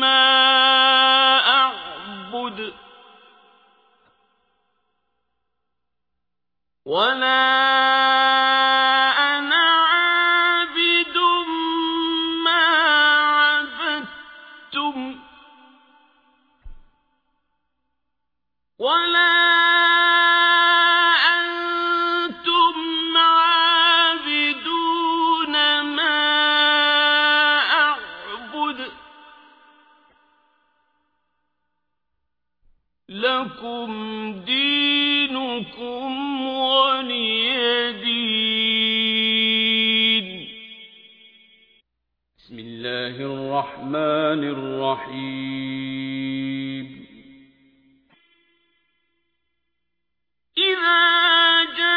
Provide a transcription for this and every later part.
ما أعبد ولا أنا عابد ما عبدتم لكم دينكم ولي دين. بسم الله الرحمن الرحيم. إذا جاء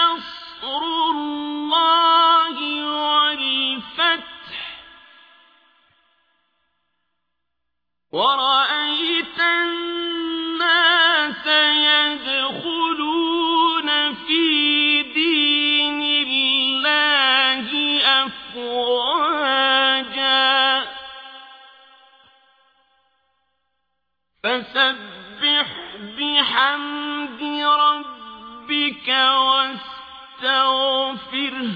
نصر الله والفتح ورأيت فسبح بحمد ربك واستغفره.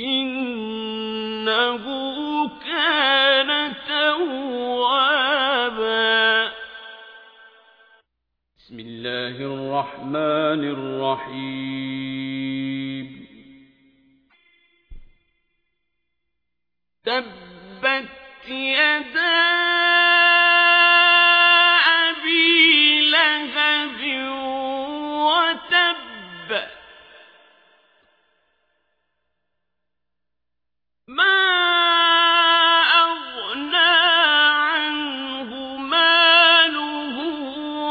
إنه كان توابا. بسم الله الرحمن الرحيم. تبت يدا أبي لهب وتب. ما أغنى عنه ماله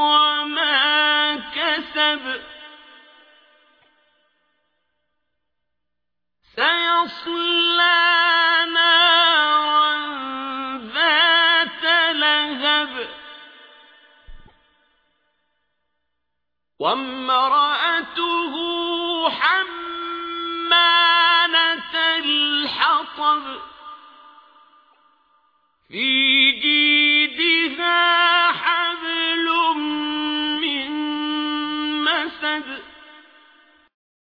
وما كسب. سيصلى وامرأته حمالة